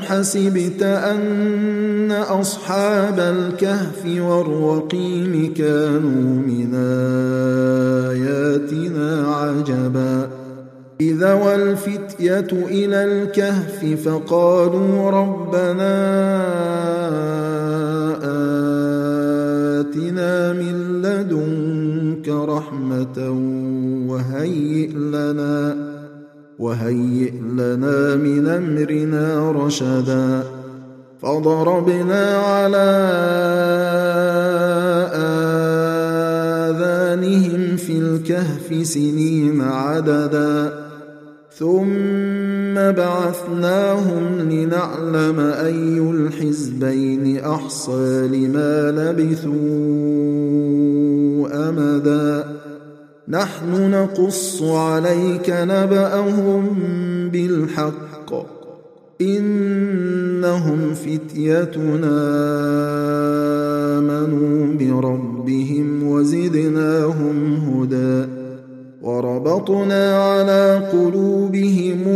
أم حسبت أن أصحاب الكهف والرقيم كانوا من آياتنا عجبا. إذا والفتية إلى الكهف فقالوا ربنا آتنا من لدنك رحمة وهيئ لنا. وهيئ لنا من أمرنا رشدا. فضربنا على آذانهم في الكهف سنين عددا. ثم بعثناهم لنعلم أي الحزبين أحصى لما لبثوا أمدا. نحن نقص عليك نبأهم بالحق. إنهم فتيتنا آمنوا بربهم وزدناهم هدى. وربطنا على قلوبهم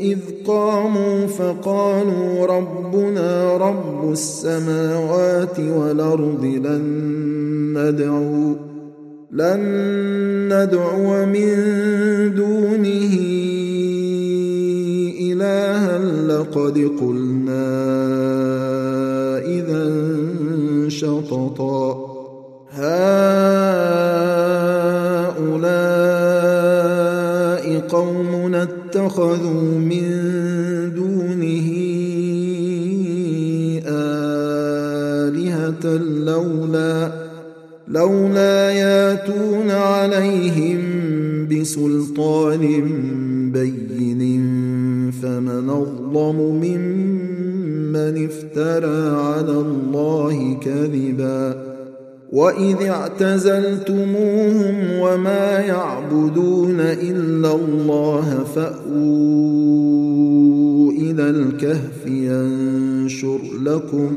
إذ قاموا فقالوا ربنا رب السماوات والأرض لن ندعو لن ندعو من دونه إلها لقد قلنا إذا شططا. هؤلاء قوم اتخذوا من لولا ياتون عليهم بسلطان بين فمن أظلم ممن افترى على الله كذبا وإذ اعتزلتموهم وما يعبدون إلا الله فأووا إلى الكهف ينشر لكم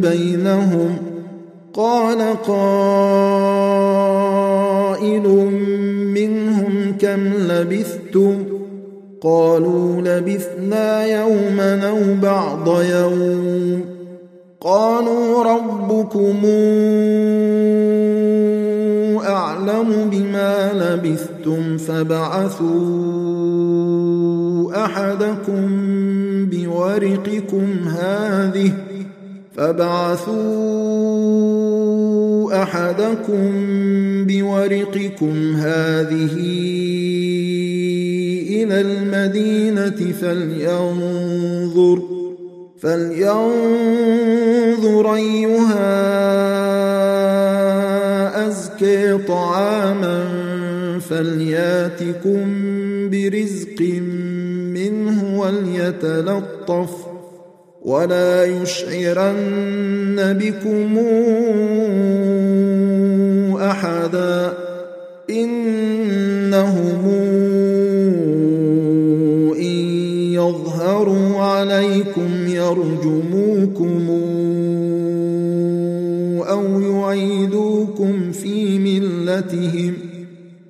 بينهم قال قائل منهم كم لبثتم قالوا لبثنا يوما أو بعض يوم قالوا ربكم أعلم بما لبثتم فبعثوا أحدكم بورقكم هذه فبعثوا احدكم بورقكم هذه إلى المدينة فلينظر فلينظر أيها أزكي طعاما فلياتكم برزق منه وليتلطف ولا يشعرن بكم أحدا إنهم يظهروا عليكم يرجموكم أو يعيدوكم في ملتهم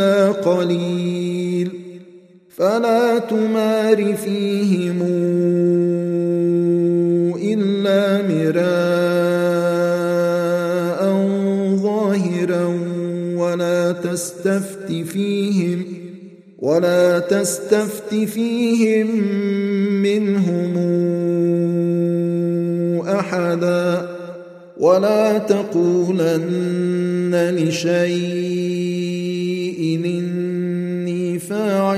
إلا قليل فلا تمار فيهم إلا مراء ظاهرا ولا تستفت فيهم ولا تستفت فيهم منهم أحدا ولا تقولن لشيء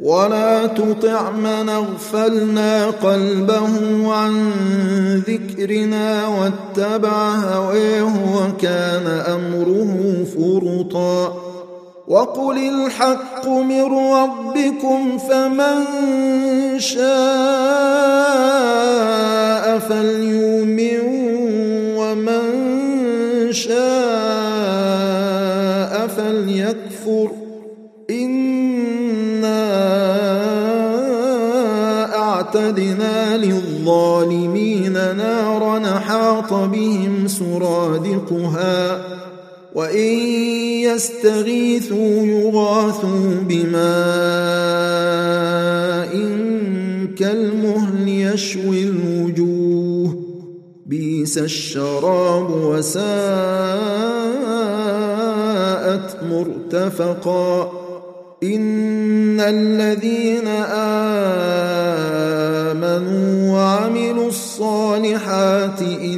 ولا تطع من اغفلنا قلبه عن ذكرنا واتبع هواه وكان امره فرطا وقل الحق من ربكم فمن شاء سرادقها وإن يستغيثوا يغاثوا بماء كالمهل يشوي الوجوه بيس الشراب وساءت مرتفقا إن الذين آمنوا وعملوا الصالحات إنا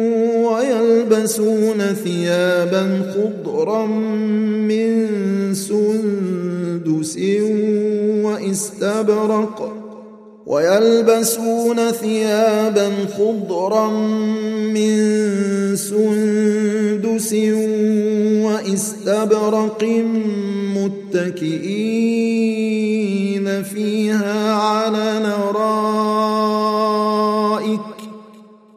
ويلبسون ثيابا خضرا من سندس واستبرق ويلبسون ثيابا خضرا من سندس واستبرق متكئين فيها على نرائك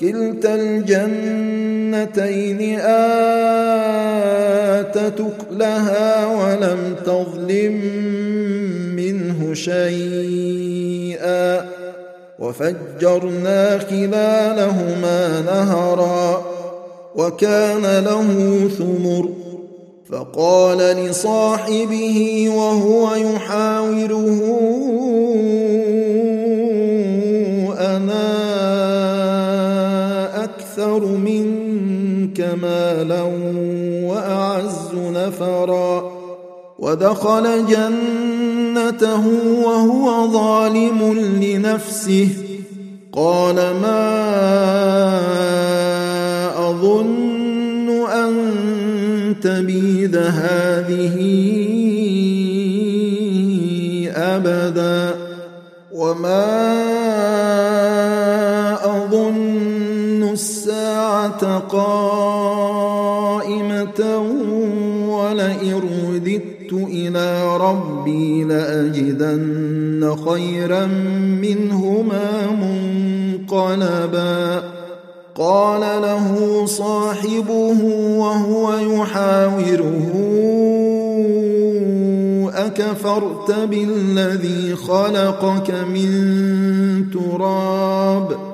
كلتا الجنتين آتت لها ولم تظلم منه شيئا وفجرنا خلالهما نهرا وكان له ثمر فقال لصاحبه وهو يحاوره منك مالا وأعز نفرا ودخل جنته وهو ظالم لنفسه قال ما أظن أن تبيد هذه أبدا وما قائمه ولئن رددت إلى ربي لاجدن خيرا منهما منقلبا قال له صاحبه وهو يحاوره اكفرت بالذي خلقك من تراب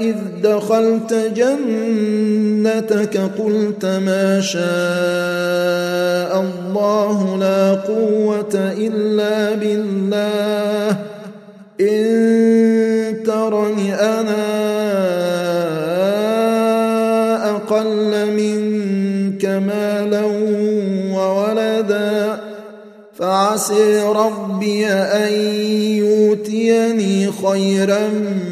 إذ دخلت جنتك قلت ما شاء الله لا قوة إلا بالله. إن ترني أنا أقل منك مالا وولدا فعسي ربي أن يؤتيني خيرا من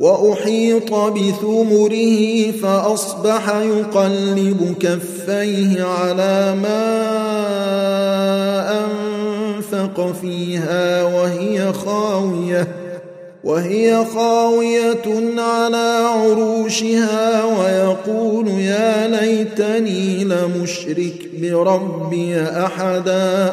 وأحيط بثمره فأصبح يقلب كفيه على ما أنفق فيها وهي خاوية وهي خاوية على عروشها ويقول يا ليتني لمشرك بربي أحدا.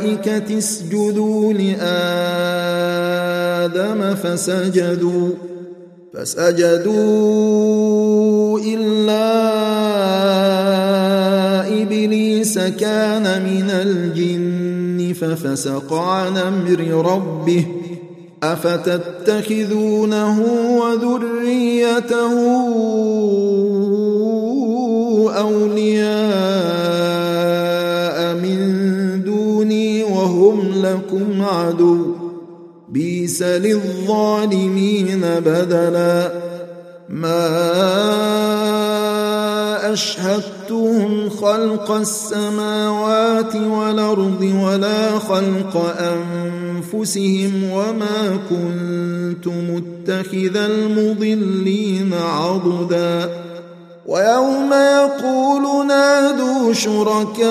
للملائكه اسجدوا لآدم فسجدوا فسجدوا إلا إبليس كان من الجن ففسق عن أمر ربه أفتتخذونه وذريته أولياء لكم عدو. بيس للظالمين بدلا. ما أشهدتهم خلق السماوات والأرض ولا خلق أنفسهم وما كنت متخذ المضلين عضدا. ويوم يقول نادوا شركائي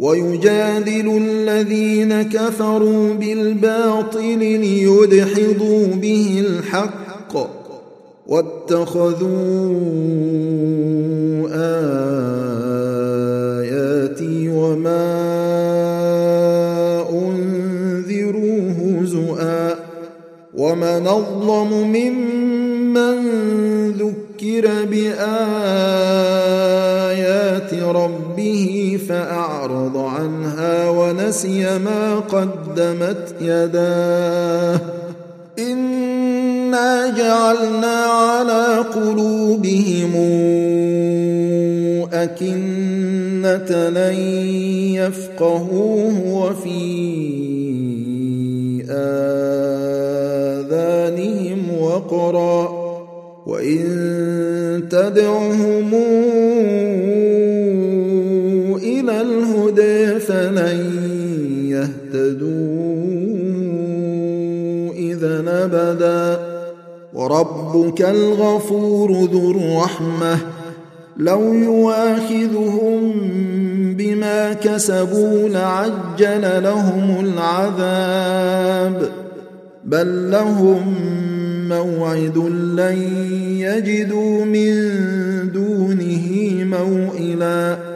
ويجادل الذين كفروا بالباطل ليدحضوا به الحق واتخذوا آياتي وما أنذروا هزؤا ومن أظلم ممن ذكر بآيات ربه فأعرض عنها ونسي ما قدمت يداه. إنا جعلنا على قلوبهم أكنة لن يفقهوه وفي آذانهم وقرا. وإن تدعهم إلى الهدى فلن يهتدوا إذا أبدا. وربك الغفور ذو الرحمة. لو يواخذهم بما كسبوا لعجل لهم العذاب. بل لهم موعد لن يجدوا من دونه موئلا.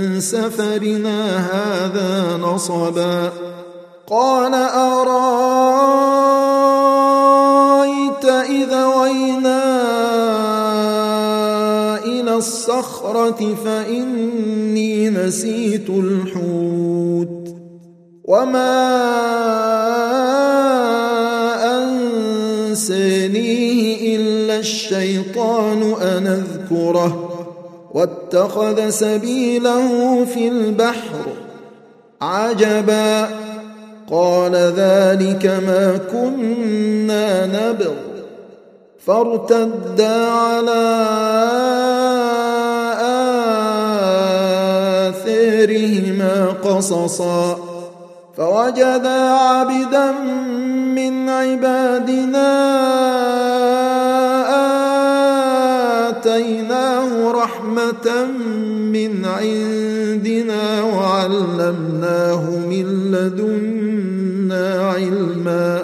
سفرنا هذا نصبا. قال أرأيت إذا وينا إلى الصخرة فإني نسيت الحوت. وما أنسانيه إلا الشيطان أن أذكره. واتخذ سبيله في البحر عجبا. قال ذلك ما كنا نبغ. فارتدا على دارهما قصصا. فوجدا عبدا من عبادنا من عندنا وعلمناه من لدنا علما.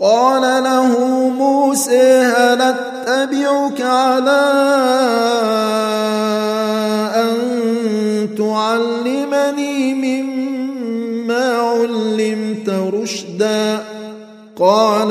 قال له موسى هل أتبعك على أن تعلمني مما علمت رشدا؟ قال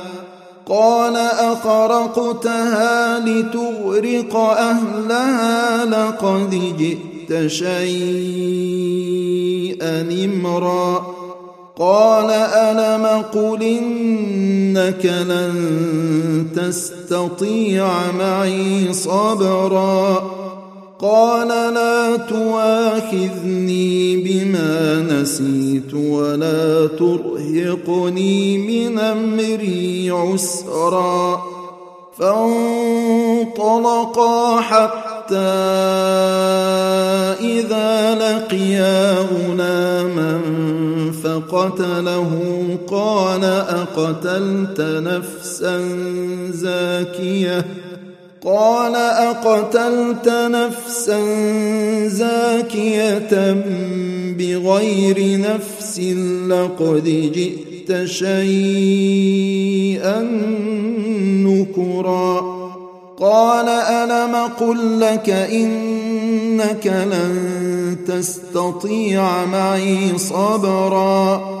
قال أخرقتها لتغرق أهلها لقد جئت شيئا إمرا. قال ألم قل إنك لن تستطيع معي صبرا؟ قال لا تواخذني بما نسيت ولا ترهقني من أمري عسرا. فانطلقا حتى إذا لقيا غلاما فقتله. قال أقتلت نفسا زاكية؟ قال أقتلت نفسا زاكية بغير نفس لقد جئت شيئا نكرا. قال ألم قل لك إنك لن تستطيع معي صبرا؟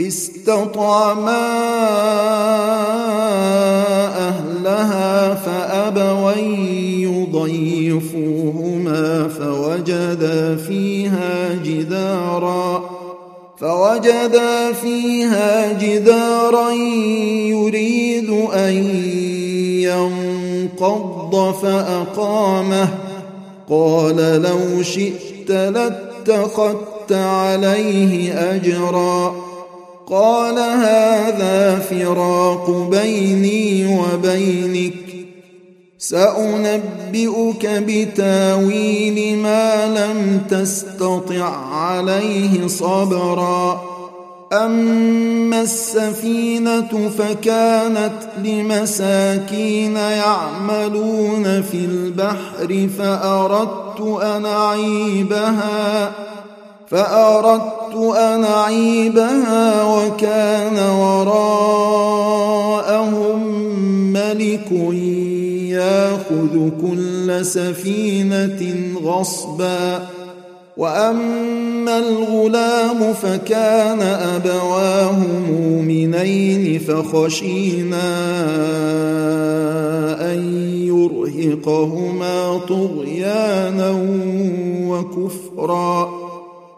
استطعما أهلها فأبوا يضيفوهما فوجدا فيها جدارا فوجدا فيها جدارا يريد أن ينقض فأقامه قال لو شئت لاتخذت عليه أجرا قال هذا فراق بيني وبينك. سأنبئك بتاويل ما لم تستطع عليه صبرا. أما السفينة فكانت لمساكين يعملون في البحر فأردت أن أعيبها فأردت أن أعيبها وكان وراءهم ملك ياخذ كل سفينة غصبا وأما الغلام فكان أبواه مؤمنين فخشينا أن يرهقهما طغيانا وكفرا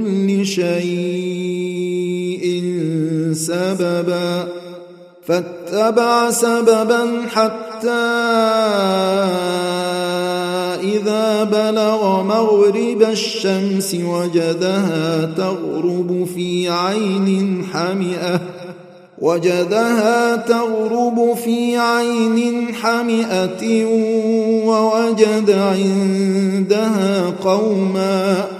كل شيء سببا فاتبع سببا حتى إذا بلغ مغرب الشمس وجدها تغرب في عين حمئة وجدها تغرب في عين حمئة ووجد عندها قوما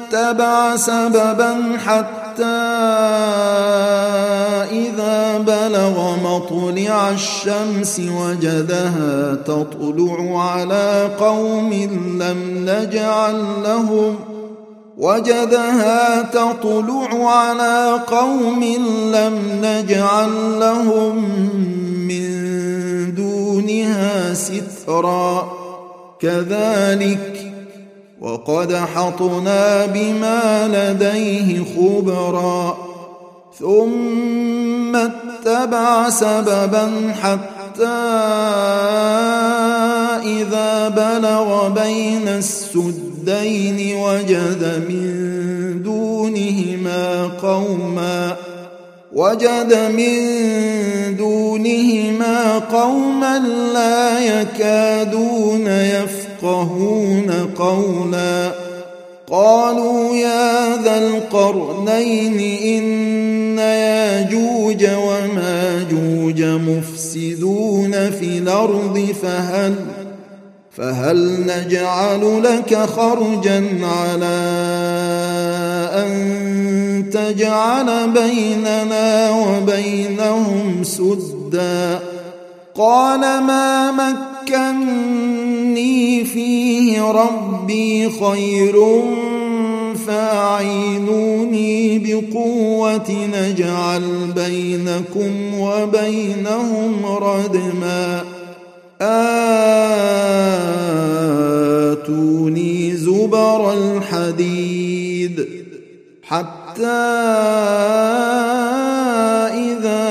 اتبع سببا حتى إذا بلغ مطلع الشمس وجدها تطلع على قوم لم نجعل لهم وجدها تطلع على قوم لم نجعل لهم من دونها سترا. كذلك وقد حطنا بما لديه خبرا. ثم اتبع سببا حتى إذا بلغ بين السد الدين وجد من دونهما قوما وجد من دونهما قوما لا يكادون يفقهون قولا. قالوا يا ذا القرنين إن ياجوج وماجوج مفسدون في الأرض فهل فهل نجعل لك خرجا على أن تجعل بيننا وبينهم سدا؟ قال ما مكني فيه ربي خير فاعينوني بقوة نجعل بينكم وبينهم ردما. آتوني زبر الحديد حتى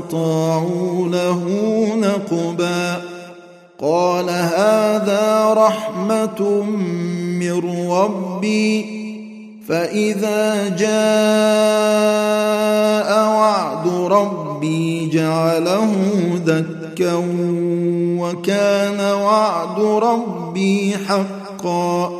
استطاعوا له نقبا. قال هذا رحمة من ربي. فإذا جاء وعد ربي جعله دكا وكان وعد ربي حقا.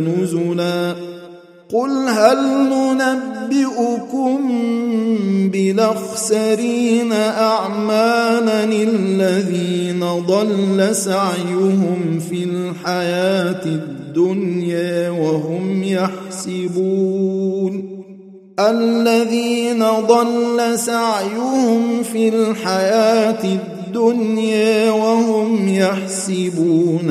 نزلا قل هل ننبئكم بالأخسرين أعمالا الذين ضل سعيهم في الحياة الدنيا وهم يحسبون الذين ضل سعيهم في الحياة الدنيا وهم يحسبون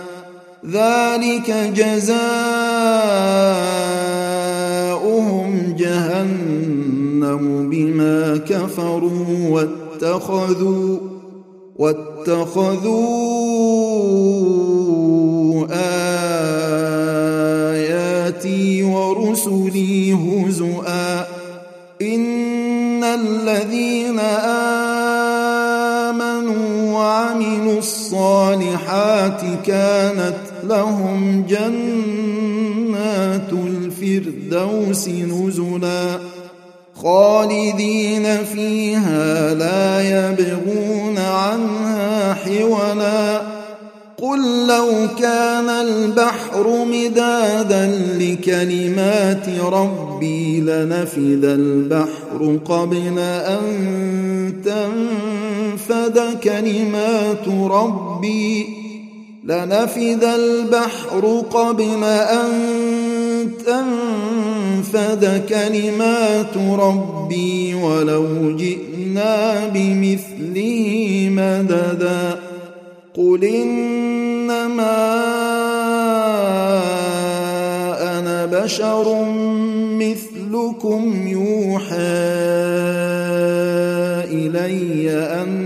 ذلك جزاؤهم جهنم بما كفروا واتخذوا واتخذوا آياتي ورسلي هزؤا إن الذين آمنوا وعملوا الصالحات كانت لهم جنات الفردوس نزلا خالدين فيها لا يبغون عنها حولا قل لو كان البحر مدادا لكلمات ربي لنفد البحر قبل أن تنفد كلمات ربي لنفد البحر قبل أن تنفد كلمات ربي ولو جئنا بمثله مددا. قل إنما أنا بشر مثلكم يوحى إلي انما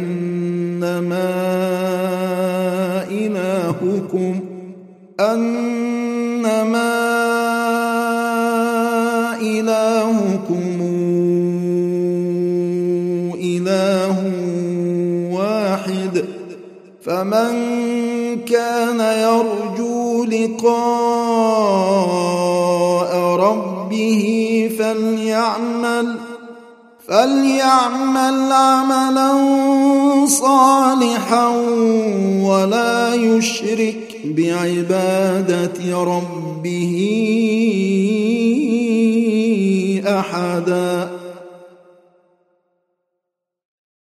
أنما إلهكم إله واحد فمن كان يرجو لقاء ربه فليعمل فليعمل عملا صالحا ولا يشرك بعبادة ربه أحدا.